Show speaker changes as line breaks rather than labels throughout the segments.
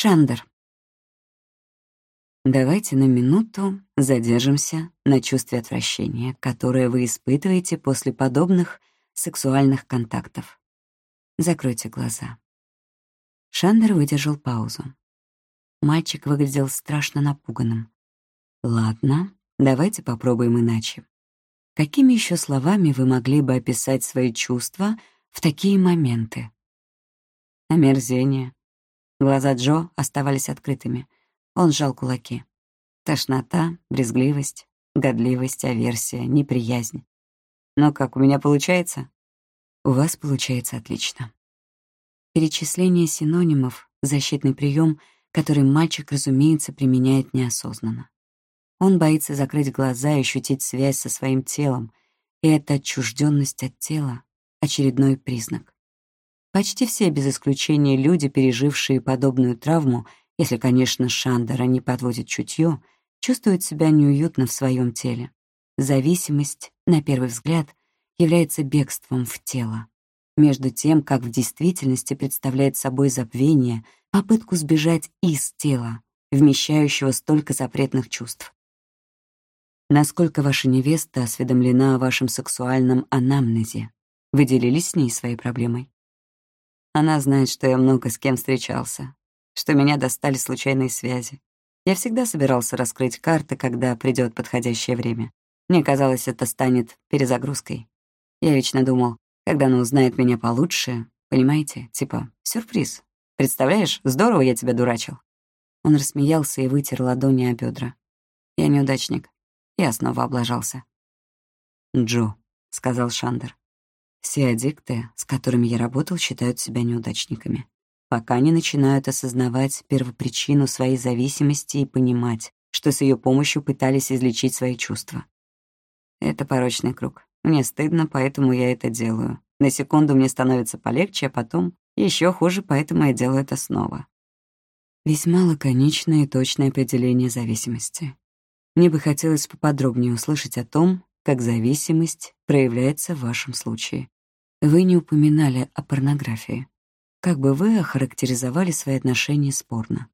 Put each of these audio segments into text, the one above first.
Шандер. Давайте на минуту задержимся на чувстве отвращения, которое вы испытываете после подобных сексуальных контактов. Закройте глаза. Шандер выдержал паузу. Мальчик выглядел страшно напуганным. Ладно, давайте попробуем иначе. Какими еще словами вы могли бы описать свои чувства в такие моменты? Омерзение. Глаза Джо оставались открытыми. Он сжал кулаки. Тошнота, брезгливость, годливость, аверсия, неприязнь. Но как у меня получается? У вас получается отлично. Перечисление синонимов — защитный прием, который мальчик, разумеется, применяет неосознанно. Он боится закрыть глаза и ощутить связь со своим телом, и эта отчужденность от тела — очередной признак. Почти все, без исключения люди, пережившие подобную травму, если, конечно, Шандера не подводит чутье, чувствуют себя неуютно в своем теле. Зависимость, на первый взгляд, является бегством в тело. Между тем, как в действительности представляет собой забвение, попытку сбежать из тела, вмещающего столько запретных чувств. Насколько ваша невеста осведомлена о вашем сексуальном анамнезе? Вы делились с ней своей проблемой? Она знает, что я много с кем встречался, что меня достали случайные связи. Я всегда собирался раскрыть карты, когда придет подходящее время. Мне казалось, это станет перезагрузкой. Я вечно думал, когда она узнает меня получше, понимаете, типа сюрприз. Представляешь, здорово я тебя дурачил. Он рассмеялся и вытер ладони о бедра. Я неудачник. Я снова облажался. «Джо», — сказал Шандер, — «все аддикты, с которыми я работал, считают себя неудачниками, пока не начинают осознавать первопричину своей зависимости и понимать, что с ее помощью пытались излечить свои чувства. Это порочный круг. Мне стыдно, поэтому я это делаю. На секунду мне становится полегче, а потом еще хуже, поэтому я делаю это снова. Весьма лаконичное и точное определение зависимости. Мне бы хотелось поподробнее услышать о том, как зависимость проявляется в вашем случае. Вы не упоминали о порнографии. Как бы вы охарактеризовали свои отношения с порно?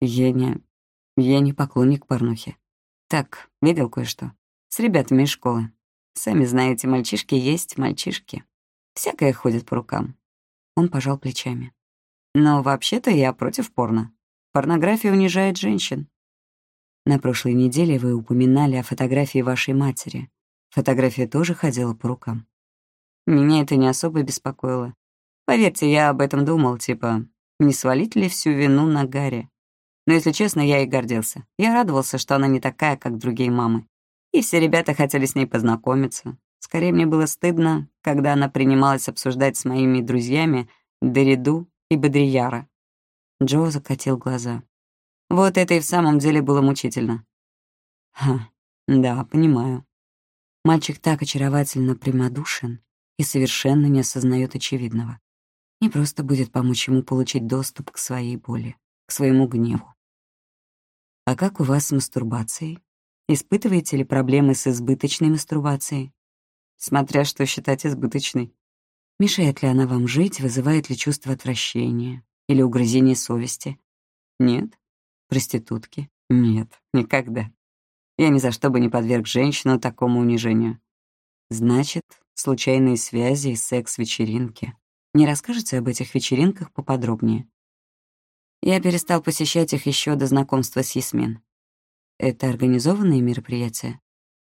Я не... я не поклонник порнухи. Так, видел кое-что. С ребятами из школы. Сами знаете, мальчишки есть мальчишки. Всякое ходит по рукам. Он пожал плечами. Но вообще-то я против порно. Порнография унижает женщин. На прошлой неделе вы упоминали о фотографии вашей матери. Фотография тоже ходила по рукам. Меня это не особо беспокоило. Поверьте, я об этом думал, типа, не свалить ли всю вину на Гарри. Но, если честно, я и гордился. Я радовался, что она не такая, как другие мамы. И все ребята хотели с ней познакомиться. Скорее, мне было стыдно, когда она принималась обсуждать с моими друзьями Дориду и Бодрияра. Джо закатил глаза. Вот это и в самом деле было мучительно. Ха, да, понимаю. Мальчик так очаровательно прямодушен и совершенно не осознает очевидного. Не просто будет помочь ему получить доступ к своей боли, к своему гневу. А как у вас с мастурбацией? Испытываете ли проблемы с избыточной мастурбацией? Смотря что считать избыточной. Мешает ли она вам жить, вызывает ли чувство отвращения или угрызение совести? Нет. Проститутки? Нет, никогда. Я ни за что бы не подверг женщину такому унижению. Значит, случайные связи и секс-вечеринки. Не расскажете об этих вечеринках поподробнее? Я перестал посещать их еще до знакомства с Ясмин. Это организованные мероприятия?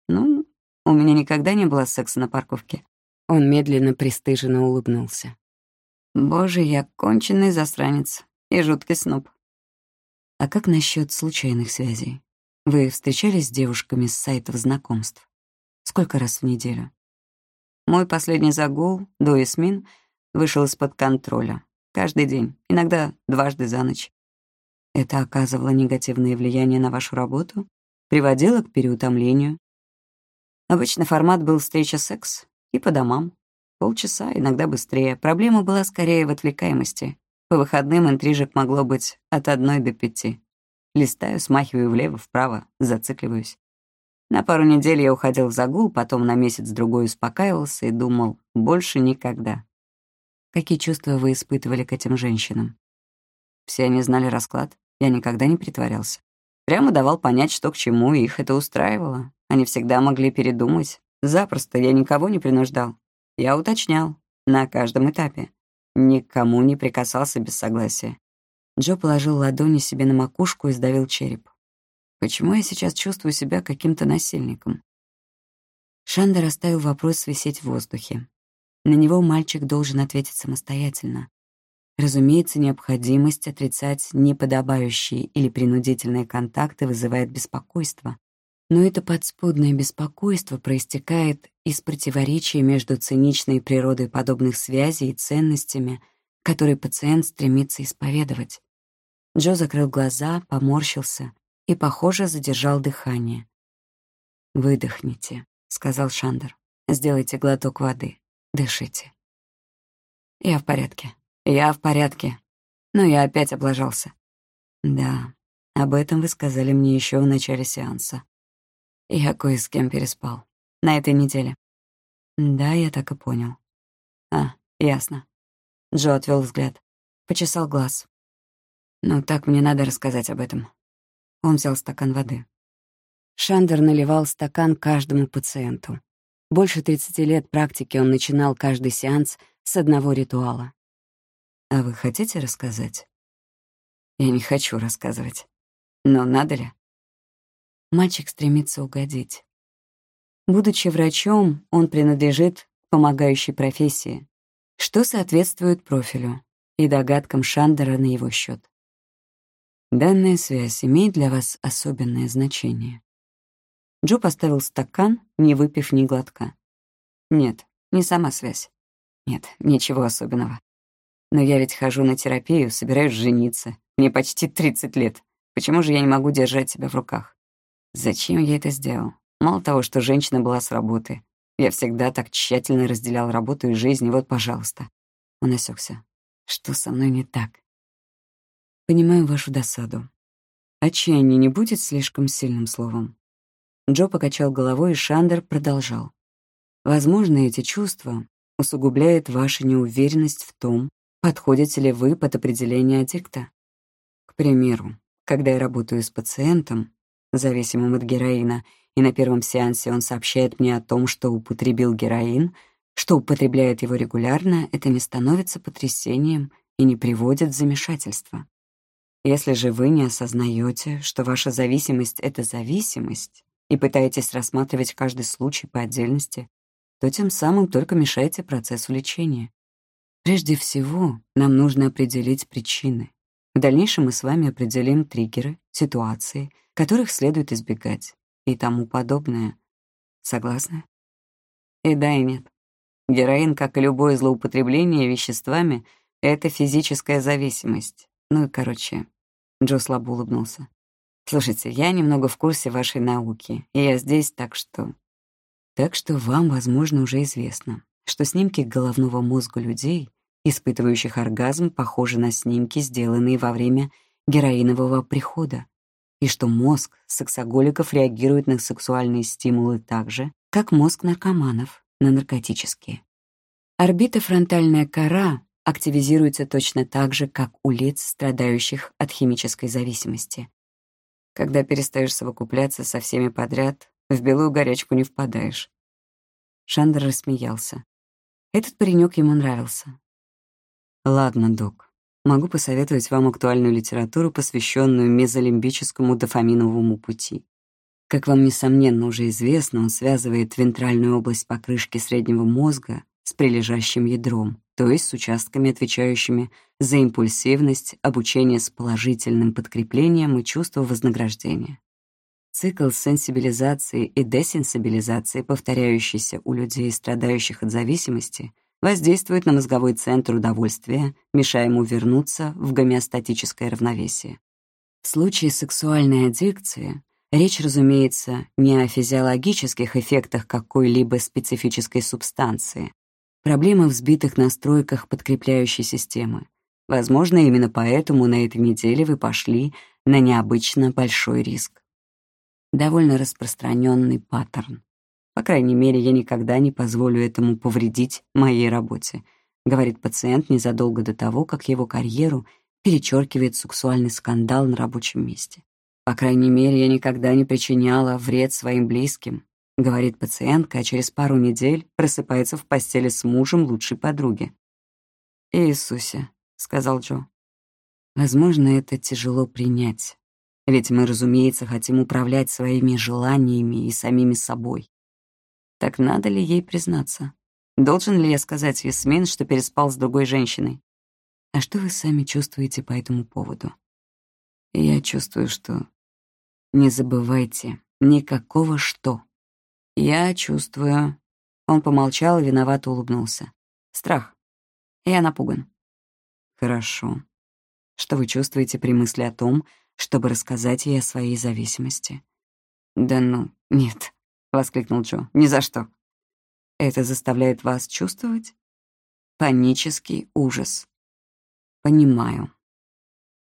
Ну, у меня никогда не было секса на парковке. Он медленно, пристыженно улыбнулся. Боже, я конченый засранец и жуткий сноб. А как насчет случайных связей? Вы встречались с девушками с сайтов знакомств? Сколько раз в неделю? Мой последний загул, до Ясмин, вышел из-под контроля. Каждый день, иногда дважды за ночь. Это оказывало негативное влияние на вашу работу? Приводило к переутомлению? Обычно формат был встреча-секс и по домам. Полчаса, иногда быстрее. Проблема была скорее в отвлекаемости. По выходным интрижек могло быть от одной до пяти. Листаю, смахиваю влево-вправо, зацикливаюсь. На пару недель я уходил в загул, потом на месяц-другой успокаивался и думал, больше никогда. Какие чувства вы испытывали к этим женщинам? Все они знали расклад. Я никогда не притворялся. Прямо давал понять, что к чему, и их это устраивало. Они всегда могли передумать. Запросто я никого не принуждал. Я уточнял. На каждом этапе. Никому не прикасался без согласия. Джо положил ладони себе на макушку и сдавил череп. Почему я сейчас чувствую себя каким-то насильником? Шандер оставил вопрос висеть в воздухе. На него мальчик должен ответить самостоятельно. Разумеется, необходимость отрицать неподобающие или принудительные контакты вызывает беспокойство. Но это подспудное беспокойство проистекает из противоречия между циничной природой подобных связей и ценностями, которые пациент стремится исповедовать. Джо закрыл глаза, поморщился и, похоже, задержал дыхание. «Выдохните», — сказал Шандер. «Сделайте глоток воды. Дышите». «Я в порядке», я в порядке. Но я опять облажался. Да, об этом вы сказали мне еще в начале сеанса. Я кое с кем переспал. На этой неделе. Да, я так и понял. А, ясно. Джо отвел взгляд. Почесал глаз. Ну, так мне надо рассказать об этом. Он взял стакан воды. Шандер наливал стакан каждому пациенту. Больше 30 лет практики он начинал каждый сеанс с одного ритуала. А вы хотите рассказать? Я не хочу рассказывать. Но надо ли? Мальчик стремится угодить. Будучи врачом, он принадлежит помогающей профессии, что соответствует профилю и догадкам Шандера на его счет. Данная связь имеет для вас особенное значение. Джо поставил стакан, не выпив ни глотка. Нет, не сама связь. Нет, ничего особенного. Но я ведь хожу на терапию, собираюсь жениться. Мне почти 30 лет. Почему же я не могу держать себя в руках? Зачем я это сделал? Мало того, что женщина была с работы. Я всегда так тщательно разделял работу и жизнь, и вот, пожалуйста. Он осекся. Что со мной не так? Понимаю вашу досаду. Отчаяние не будет слишком сильным словом. Джо покачал головой, и Шандер продолжал. Возможно, эти чувства усугубляют вашу неуверенность в том, Подходите ли вы под определение аддикта? К примеру, когда я работаю с пациентом, зависимым от героина, и на первом сеансе он сообщает мне о том, что употребил героин, что употребляет его регулярно, это не становится потрясением и не приводит в замешательство. Если же вы не осознаете, что ваша зависимость — это зависимость, и пытаетесь рассматривать каждый случай по отдельности, то тем самым только мешаете процессу лечения. Прежде всего, нам нужно определить причины. В дальнейшем мы с вами определим триггеры, ситуации, которых следует избегать и тому подобное. Согласны? И да, и нет. Героин, как и любое злоупотребление веществами, — это физическая зависимость. Ну и, короче, Джо слабо улыбнулся. «Слушайте, я немного в курсе вашей науки, и я здесь, так что...» Так что вам, возможно, уже известно, что снимки головного мозга людей, испытывающих оргазм, похожи на снимки, сделанные во время героинового прихода, и что мозг сексоголиков реагирует на сексуальные стимулы так же, как мозг наркоманов на наркотические. Орбитофронтальная кора активизируется точно так же, как у лиц, страдающих от химической зависимости. Когда перестаешь совокупляться со всеми подряд, в белую горячку не впадаешь. Шандер рассмеялся. Этот паренек ему нравился. Ладно, док. Могу посоветовать вам актуальную литературу, посвященную мезолимбическому дофаминовому пути. Как вам, несомненно, уже известно, он связывает вентральную область покрышки среднего мозга с прилежащим ядром, то есть с участками, отвечающими за импульсивность, обучение с положительным подкреплением и чувство вознаграждения. Цикл сенсибилизации и десенсибилизации, повторяющийся у людей, страдающих от зависимости, воздействует на мозговой центр удовольствия, мешая ему вернуться в гомеостатическое равновесие. В случае сексуальной аддикции речь, разумеется, не о физиологических эффектах какой-либо специфической субстанции. Проблема в сбитых настройках подкрепляющей системы. Возможно, именно поэтому на этой неделе вы пошли на необычно большой риск довольно распространенный паттерн. По крайней мере, я никогда не позволю этому повредить моей работе, говорит пациент незадолго до того, как его карьеру перечеркивает сексуальный скандал на рабочем месте. По крайней мере, я никогда не причиняла вред своим близким, говорит пациентка, а через пару недель просыпается в постели с мужем лучшей подруги. «Иисусе», — сказал Джо. Возможно, это тяжело принять, ведь мы, разумеется, хотим управлять своими желаниями и самими собой. Так надо ли ей признаться? Должен ли я сказать Ясмин, что переспал с другой женщиной? А что вы сами чувствуете по этому поводу? Я чувствую, что... Не забывайте, никакого «что». Я чувствую... Он помолчал и виновато улыбнулся. Страх. Я напуган. Хорошо. Что вы чувствуете при мысли о том, чтобы рассказать ей о своей зависимости? Да ну, нет, — воскликнул Джо. Ни за что. Это заставляет вас чувствовать? Панический ужас. Понимаю.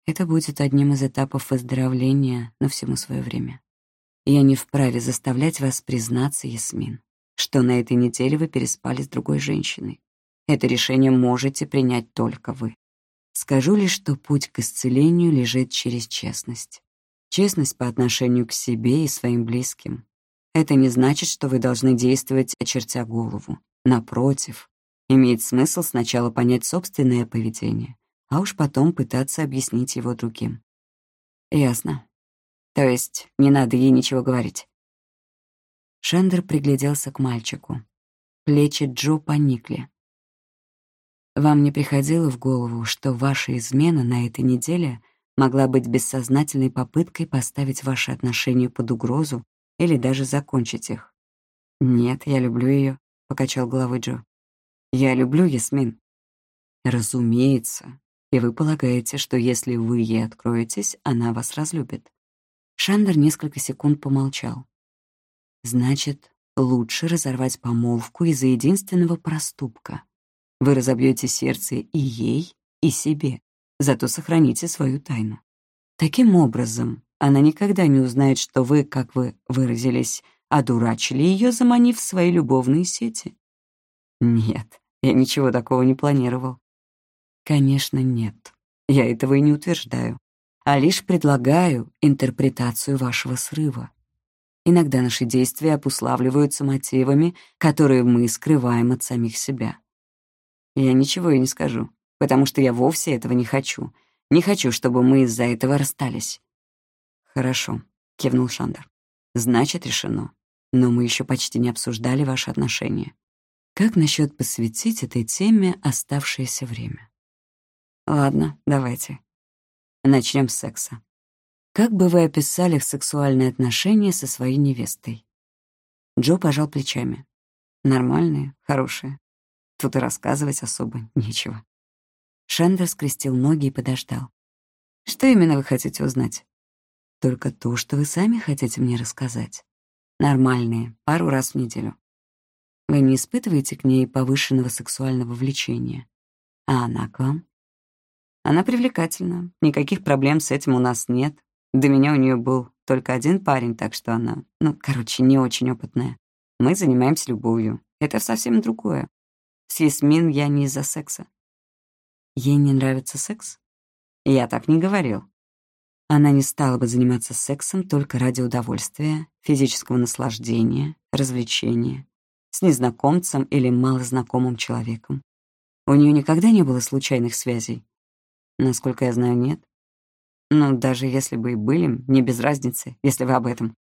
Это будет одним из этапов выздоровления, но всему свое время. Я не вправе заставлять вас признаться, Ясмин, что на этой неделе вы переспали с другой женщиной. Это решение можете принять только вы. Скажу лишь, что путь к исцелению лежит через честность. Честность по отношению к себе и своим близким, это не значит, что вы должны действовать, очертя голову. Напротив, имеет смысл сначала понять собственное поведение, а уж потом пытаться объяснить его другим. Ясно. То есть не надо ей ничего говорить. Шендер пригляделся к мальчику. Плечи Джо поникли. Вам не приходило в голову, что ваша измена на этой неделе могла быть бессознательной попыткой поставить ваши отношения под угрозу или даже закончить их. «Нет, я люблю ее», — покачал головой Джо. «Я люблю Ясмин». «Разумеется. И вы полагаете, что если вы ей откроетесь, она вас разлюбит». Шандер несколько секунд помолчал. «Значит, лучше разорвать помолвку из-за единственного проступка. Вы разобьете сердце и ей, и себе, зато сохраните свою тайну. Таким образом, она никогда не узнает, что вы, как вы выразились, одурачили ее, заманив в свои любовные сети. Нет, я ничего такого не планировал. Конечно, нет. Я этого и не утверждаю, а лишь предлагаю интерпретацию вашего срыва. Иногда наши действия обуславливаются мотивами, которые мы скрываем от самих себя. Я ничего и не скажу, потому что я вовсе этого не хочу. Не хочу, чтобы мы из-за этого расстались. «Хорошо», — кивнул Шандер. «Значит, решено. Но мы еще почти не обсуждали ваши отношения. Как насчет посвятить этой теме оставшееся время?» «Ладно, давайте. Начнем с секса. Как бы вы описали сексуальные отношения со своей невестой?» Джо пожал плечами. «Нормальные, хорошие. Тут и рассказывать особо нечего». Шендер скрестил ноги и подождал. «Что именно вы хотите узнать?» Только то, что вы сами хотите мне рассказать. Нормальные, пару раз в неделю. Вы не испытываете к ней повышенного сексуального влечения. А она к вам? Она привлекательна. Никаких проблем с этим у нас нет. До меня у нее был только один парень, так что она, ну, короче, не очень опытная. Мы занимаемся любовью. Это совсем другое. С Ясмин я не из-за секса. Ей не нравится секс? Я так не говорил. Она не стала бы заниматься сексом только ради удовольствия, физического наслаждения, развлечения, с незнакомцем или малознакомым человеком. У нее никогда не было случайных связей. Насколько я знаю, нет. Ну, даже если бы и были, не без разницы, если вы об этом.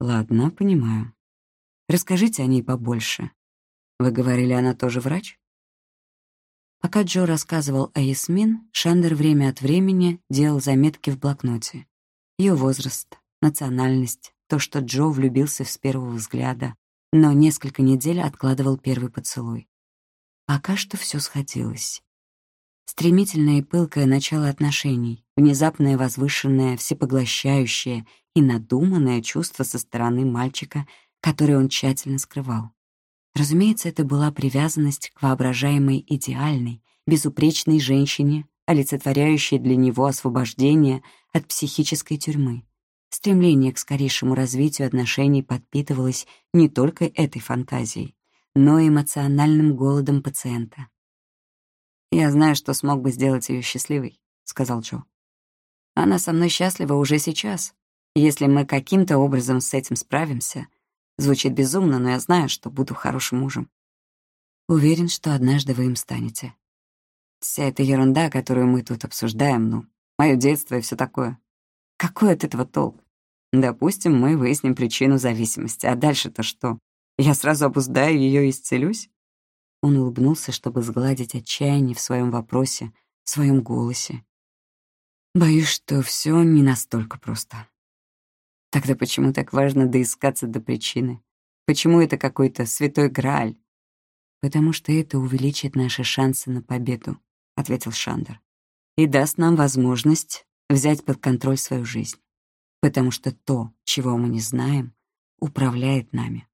Ладно, понимаю. Расскажите о ней побольше. Вы говорили, она тоже врач? Пока Джо рассказывал о Ясмин, Шандер время от времени делал заметки в блокноте. Ее возраст, национальность, то, что Джо влюбился с первого взгляда, но несколько недель откладывал первый поцелуй. Пока что все сходилось. Стремительное и пылкое начало отношений, внезапное возвышенное, всепоглощающее и надуманное чувство со стороны мальчика, которое он тщательно скрывал. Разумеется, это была привязанность к воображаемой идеальной, безупречной женщине, олицетворяющей для него освобождение от психической тюрьмы. Стремление к скорейшему развитию отношений подпитывалось не только этой фантазией, но и эмоциональным голодом пациента. «Я знаю, что смог бы сделать ее счастливой», — сказал Джо. «Она со мной счастлива уже сейчас. Если мы каким-то образом с этим справимся, звучит безумно, но я знаю, что буду хорошим мужем. Уверен, что однажды вы им станете. Вся эта ерунда, которую мы тут обсуждаем, ну, мое детство и все такое. Какой от этого толк? Допустим, мы выясним причину зависимости, а дальше-то что? Я сразу обуздаю ее и исцелюсь? Он улыбнулся, чтобы сгладить отчаяние в своем вопросе, в своем голосе. Боюсь, что все не настолько просто. Тогда почему так важно доискаться до причины? Почему это какой-то святой Грааль? Потому что это увеличит наши шансы на победу, ответил Шандер. И даст нам возможность взять под контроль свою жизнь. Потому что то, чего мы не знаем, управляет нами.